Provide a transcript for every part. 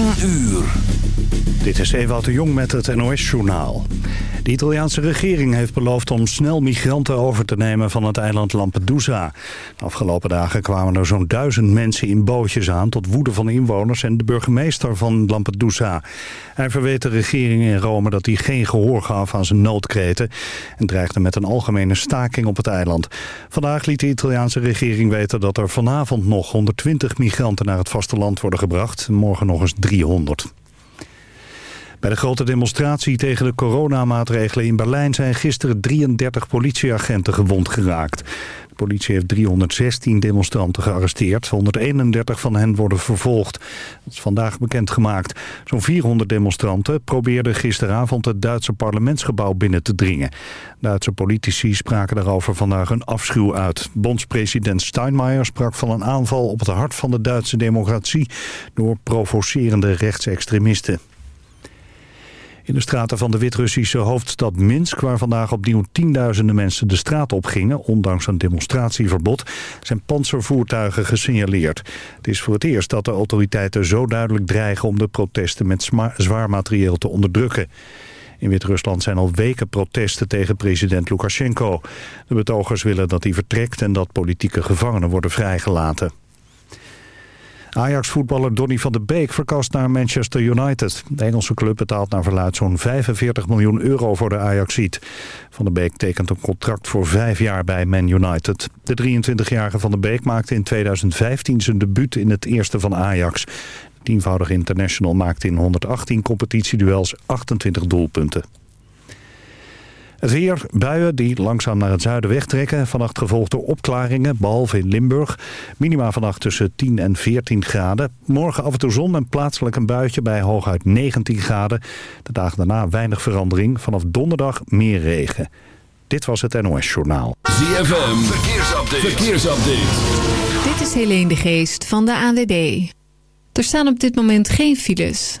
10 uur. Dit is Ewout de Jong met het NOS-journaal. De Italiaanse regering heeft beloofd om snel migranten over te nemen van het eiland Lampedusa. De afgelopen dagen kwamen er zo'n duizend mensen in bootjes aan... tot woede van inwoners en de burgemeester van Lampedusa. Hij verweet de regering in Rome dat hij geen gehoor gaf aan zijn noodkreten... en dreigde met een algemene staking op het eiland. Vandaag liet de Italiaanse regering weten dat er vanavond nog 120 migranten naar het vasteland worden gebracht. Morgen nog eens 300. Bij de grote demonstratie tegen de coronamaatregelen in Berlijn zijn gisteren 33 politieagenten gewond geraakt. De politie heeft 316 demonstranten gearresteerd. 131 van hen worden vervolgd. Dat is vandaag bekendgemaakt. Zo'n 400 demonstranten probeerden gisteravond het Duitse parlementsgebouw binnen te dringen. Duitse politici spraken daarover vandaag hun afschuw uit. Bondspresident Steinmeier sprak van een aanval op het hart van de Duitse democratie door provocerende rechtsextremisten. In de straten van de Wit-Russische hoofdstad Minsk... waar vandaag opnieuw tienduizenden mensen de straat op gingen... ondanks een demonstratieverbod, zijn panzervoertuigen gesignaleerd. Het is voor het eerst dat de autoriteiten zo duidelijk dreigen... om de protesten met zwaar materieel te onderdrukken. In Wit-Rusland zijn al weken protesten tegen president Lukashenko. De betogers willen dat hij vertrekt en dat politieke gevangenen worden vrijgelaten. Ajax-voetballer Donny van de Beek verkast naar Manchester United. De Engelse club betaalt naar verluid zo'n 45 miljoen euro voor de Ajaxiet. Van de Beek tekent een contract voor vijf jaar bij Man United. De 23-jarige van de Beek maakte in 2015 zijn debuut in het eerste van Ajax. De tienvoudige international maakte in 118 competitieduels 28 doelpunten. Het weer, buien die langzaam naar het zuiden wegtrekken. Vannacht gevolgd door opklaringen, behalve in Limburg. Minima vannacht tussen 10 en 14 graden. Morgen af en toe zon en plaatselijk een buitje bij hooguit 19 graden. De dagen daarna weinig verandering. Vanaf donderdag meer regen. Dit was het NOS Journaal. ZFM, verkeersupdate. verkeersupdate. Dit is Helene de Geest van de ANWB. Er staan op dit moment geen files.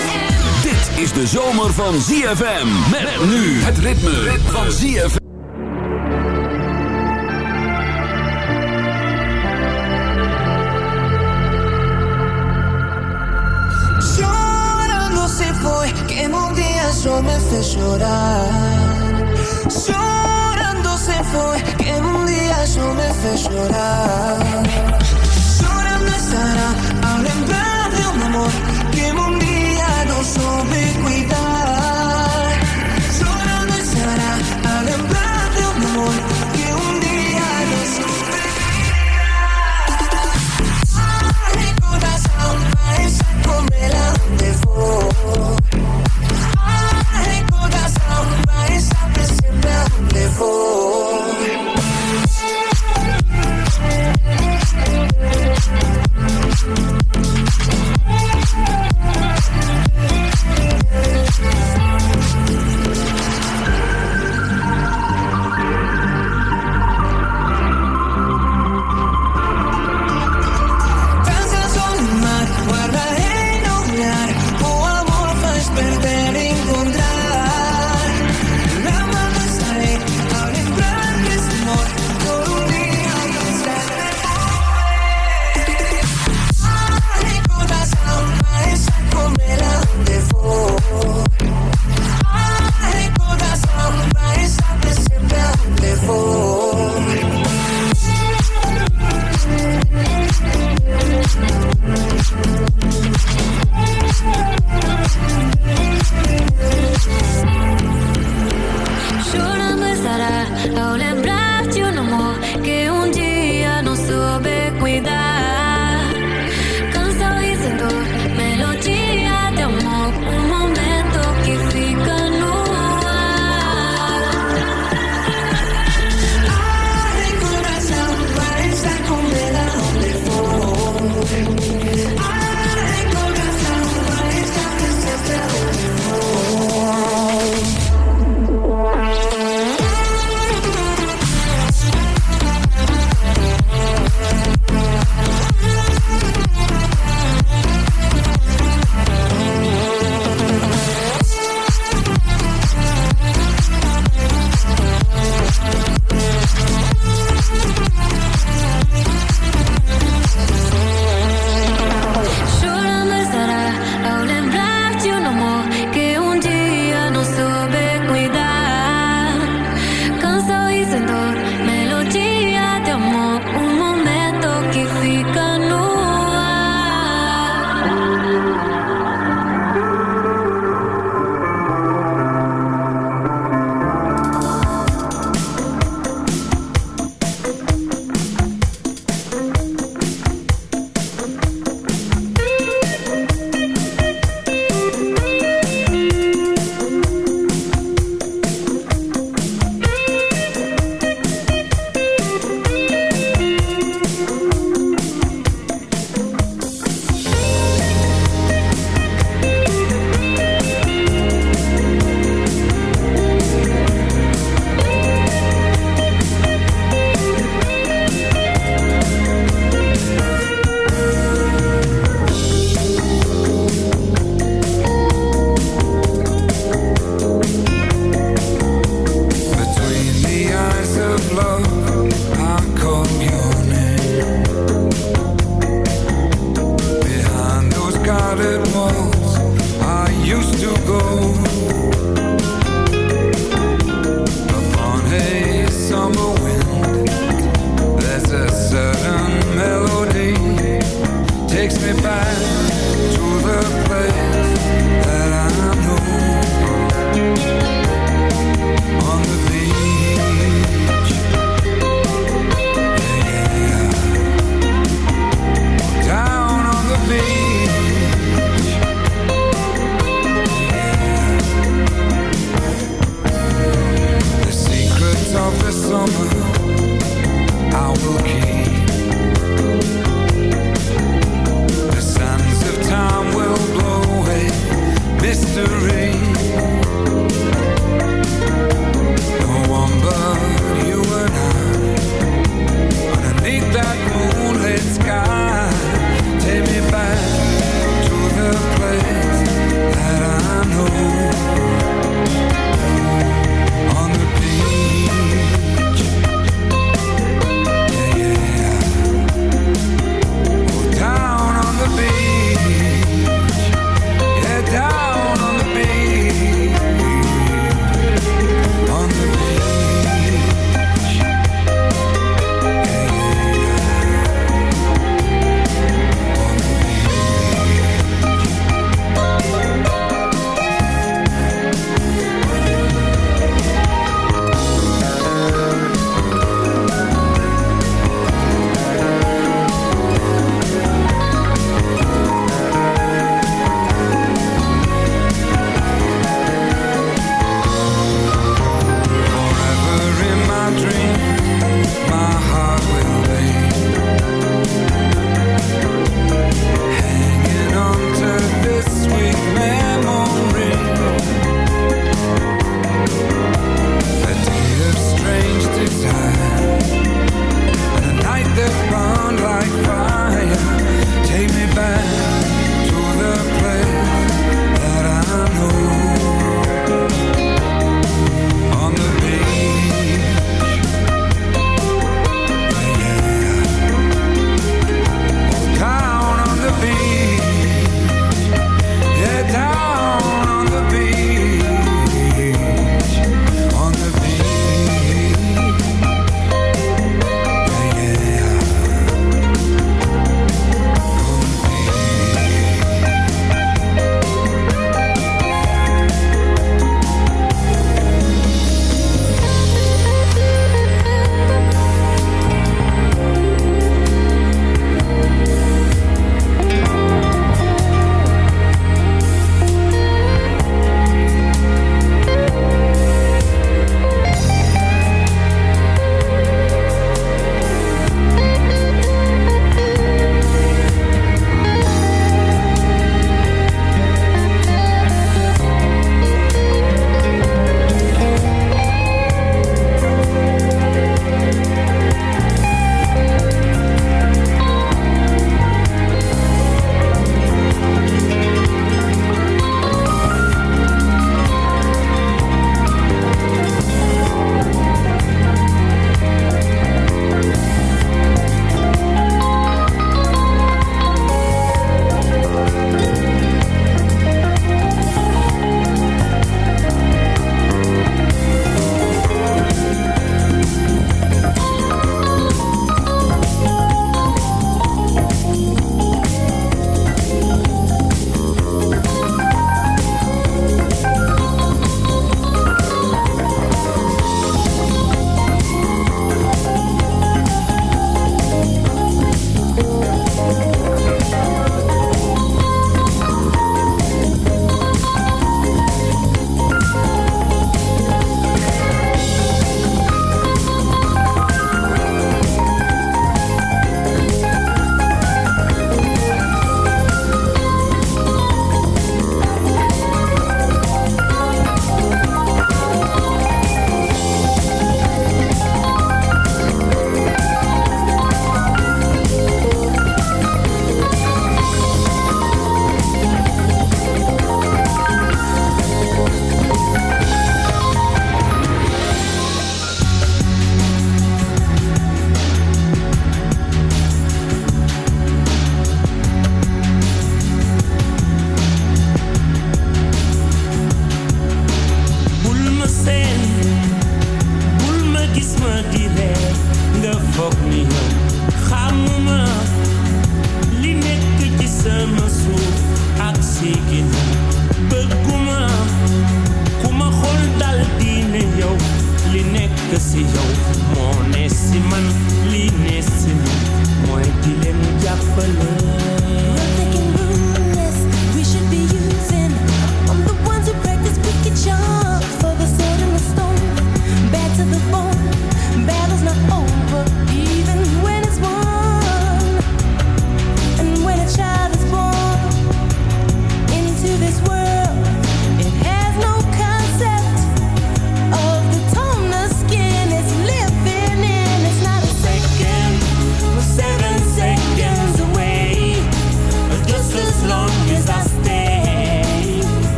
is de zomer van ZFM. Met nu het ritme van ZFM. Chorando se foi, quem um dia só me fez chorar. Chorando se foi, quem um dia só me fez chorar. Chorando estará ao lembrar de um amor saber siempre a donde voy.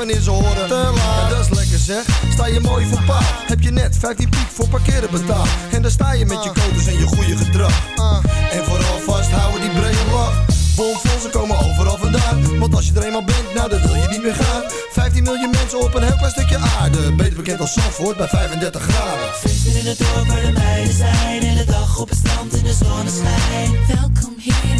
wanneer ze horen te laat. En dat is lekker zeg, sta je mooi voor pa. Heb je net 15 piek voor parkeren betaald. En daar sta je met je codes en je goede gedrag. Ah. En vooral vasthouden die brede lach. Bomvol, ze komen overal vandaan. Want als je er eenmaal bent, nou dan wil je niet meer gaan. 15 miljoen mensen op een heel klein stukje aarde. Beter bekend als Zandvoort bij 35 graden. Vissen in het dorp waar de meiden zijn. In de dag op het strand in de zonneschijn. Welkom hier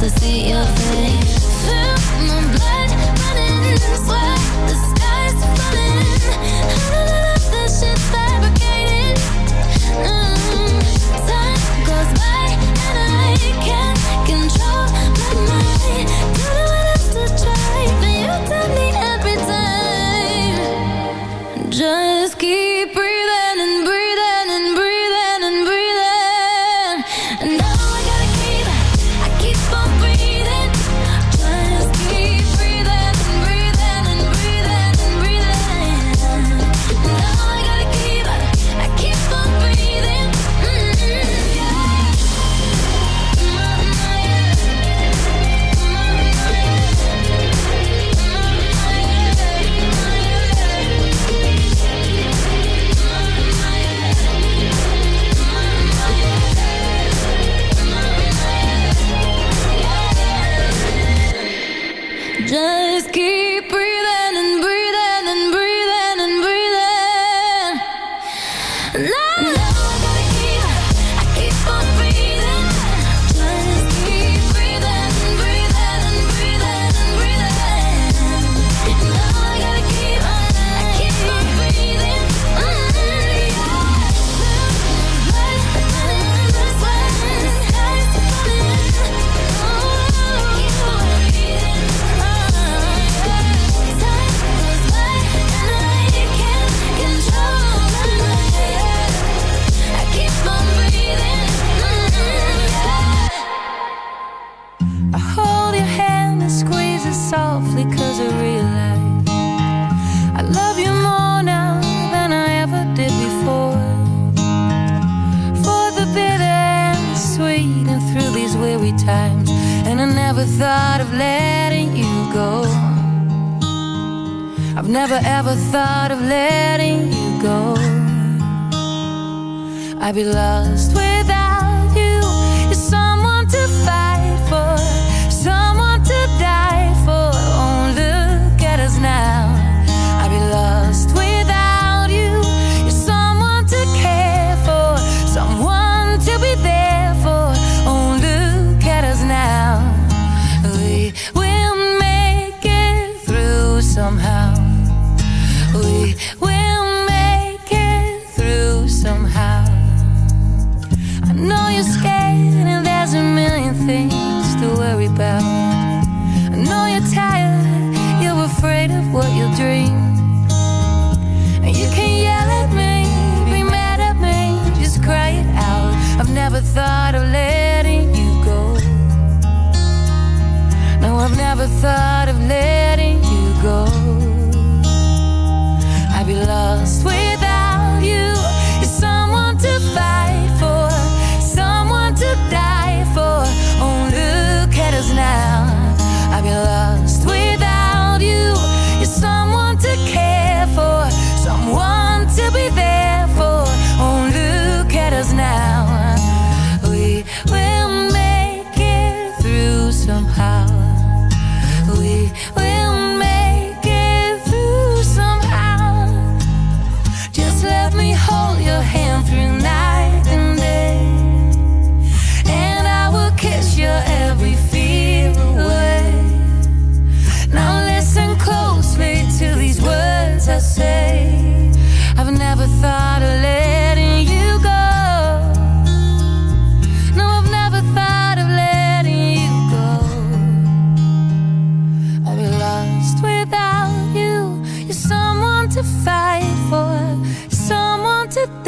to see your face. I'd be lost without to fight for someone to.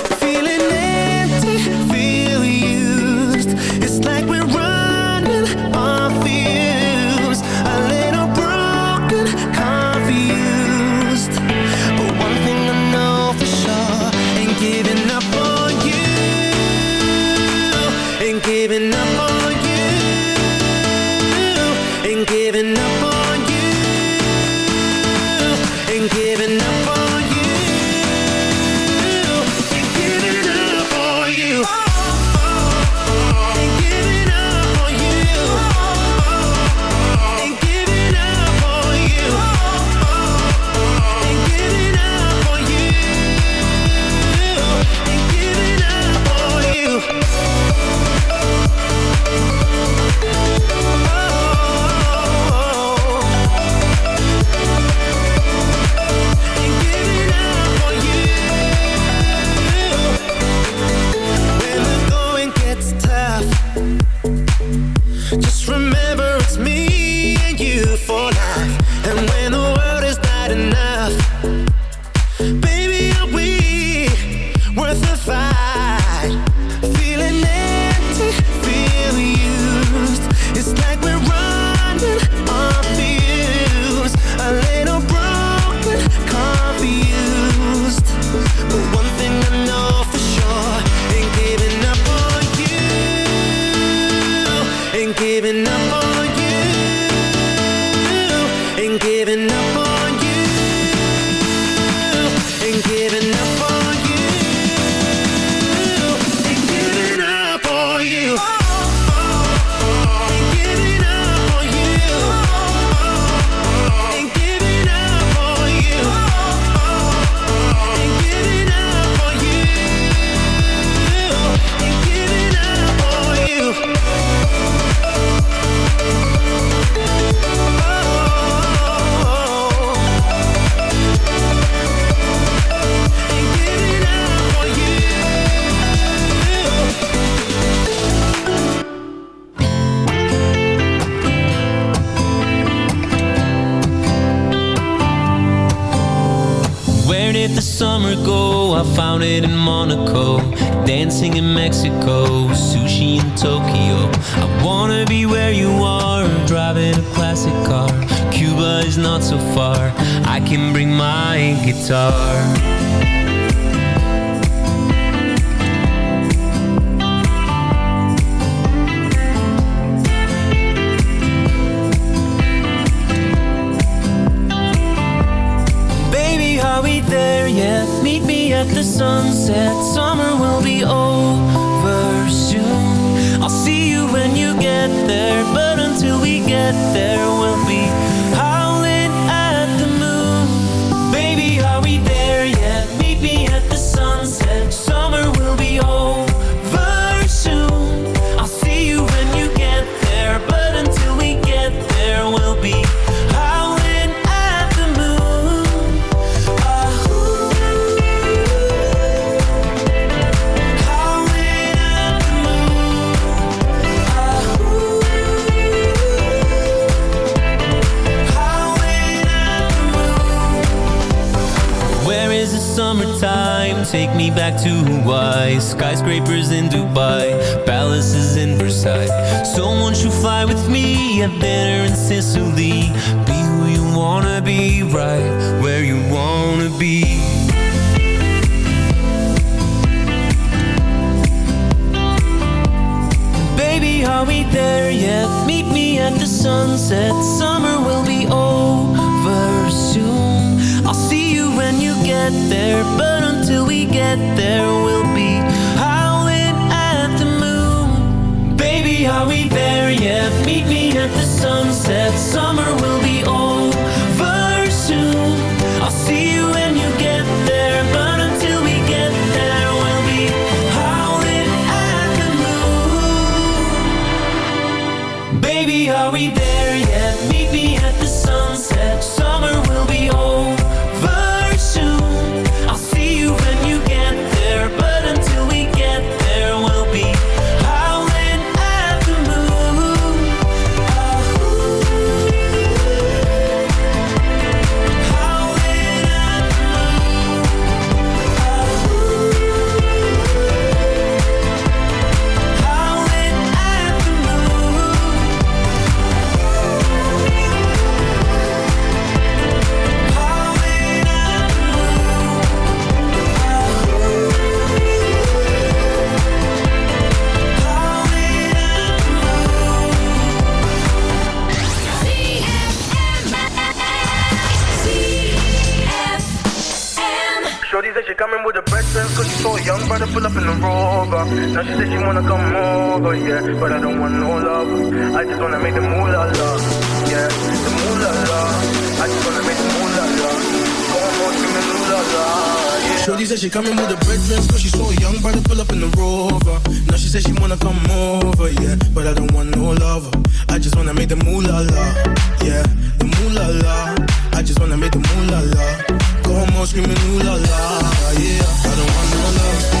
side. Wanna come over, yeah, but I don't want no love. I just wanna make the moolah la, yeah, the moolah la. I just wanna make the moolah la. Go on, go screaming moolah la, yeah. Shorty said she coming with her brethren Cause she's so young, but to pull up in the rover Now she said she wanna come over, yeah But I don't want no lover I just wanna make the moolah la, yeah The moolah la I just wanna make the moolah la Go home screaming ooh la la, yeah I don't want no love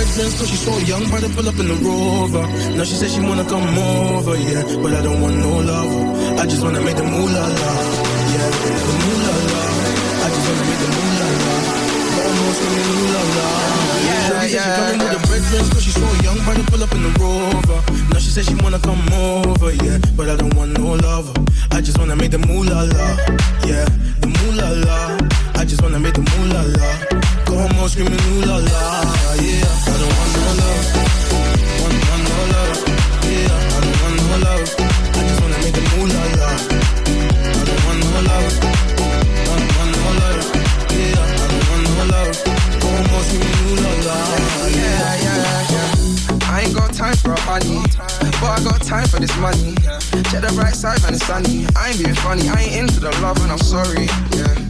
coming the brethren Cause she's so young, but to pull up in the rover. Now she said she wanna come over, yeah. But I don't want no lover I just wanna make the moolah la Yeah, the moolah la I just wanna make the moolah la Almost screaming moolah la Yeah, said she coming with the Cause she's so young, but to pull up in the rover. Now she says she wanna come over, yeah. But I don't want no lover I just wanna make the moolah la Yeah, the moolah la I just wanna make the moolah la on screaming ooh la la, yeah. I don't want no love, want, want no love, yeah. I don't want no love, I just wanna make them ooh la la. I don't want no love, want, want no love, yeah. I don't want no love, come on screaming ooh la la, yeah, yeah, yeah. I ain't got time for a honey, but I got time for this money. Check the right side, man, it's sunny. I ain't being funny, I ain't into the love, and I'm sorry, yeah.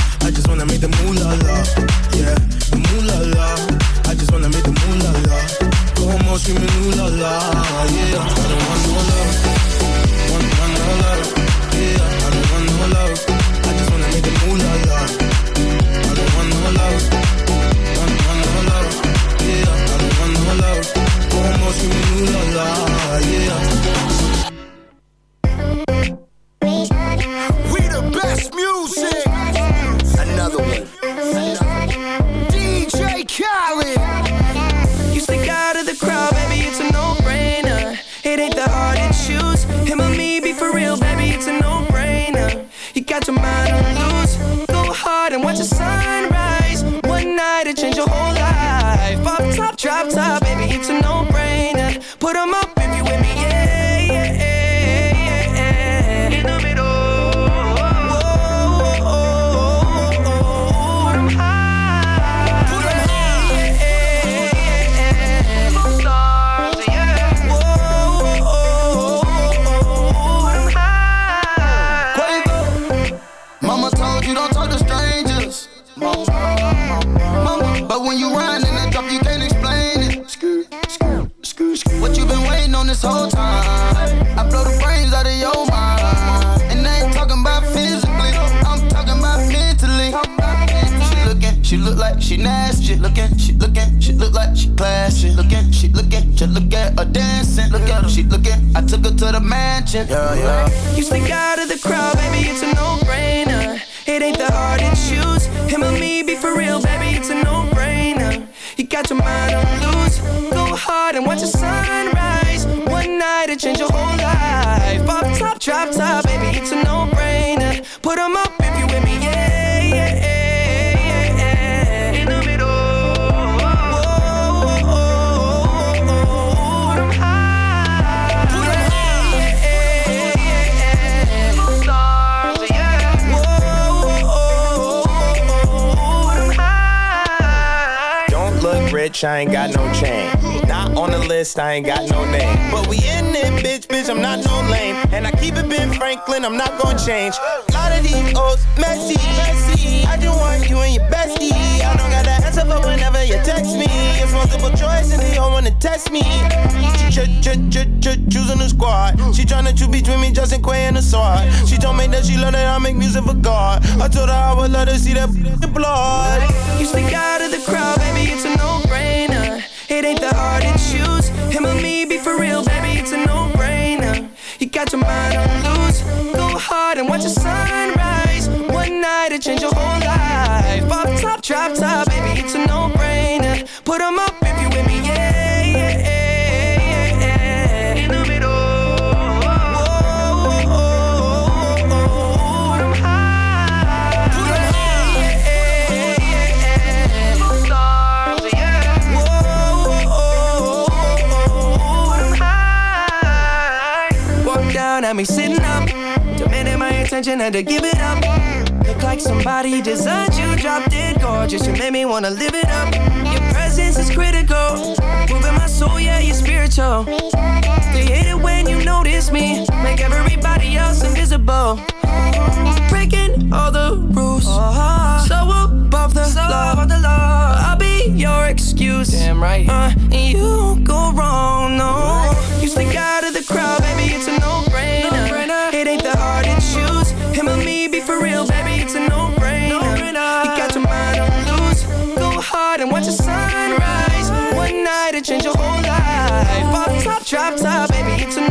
I just wanna make the moolah la, yeah. The moolah la. I just wanna make the moolah la. Como screaming ooh la la, yeah. I don't want no love, want, want love, yeah. I don't want no love, I just wanna make the moolah la. I don't want no love, want, want love, yeah. I don't want no love, como screaming ooh la la, yeah. it the hardest she look like she classy. Looking, she look at her dancing. Look at her, she looking. I took her to the mansion. Yeah, yeah. You stick out of the crowd, baby, it's a no-brainer. It ain't that hard to choose. Him or me, be for real, baby, it's a no-brainer. You got your mind on loose. Go hard and watch the sunrise. One night it change your whole life. Pop top, drop top, I ain't got no chain. Not on the list, I ain't got no name. But we in it, bitch, bitch, I'm not no lame. And I keep it Ben Franklin, I'm not gonna change. lot of these O's messy, messy. I just want you and your bestie. I don't got the answer for whenever you text me. Multiple choice and they all wanna test me. She ch ch ch ch choosing the squad. She tryna choose between me, Justin Quay and the sword. She told me that she love that I make music for God. I told her I would let her see that blood. You stick out of the crowd, baby, it's a no-brainer. It ain't that hard to choose. Him or me, be for real, baby, it's a no-brainer. You got your mind on loose. Go hard and watch the sunrise. One night to change your whole life. Pop top, drop attention, had to give it up. Look like somebody designed you, dropped it gorgeous. You made me wanna live it up. Your presence is critical, moving my soul, yeah, you're spiritual. They hate it when you notice me, make everybody else invisible. Breaking all the rules, so above the, law. I'll be your excuse, damn right. Uh, and you won't go wrong, no. side Pop top, drop top, baby, it's a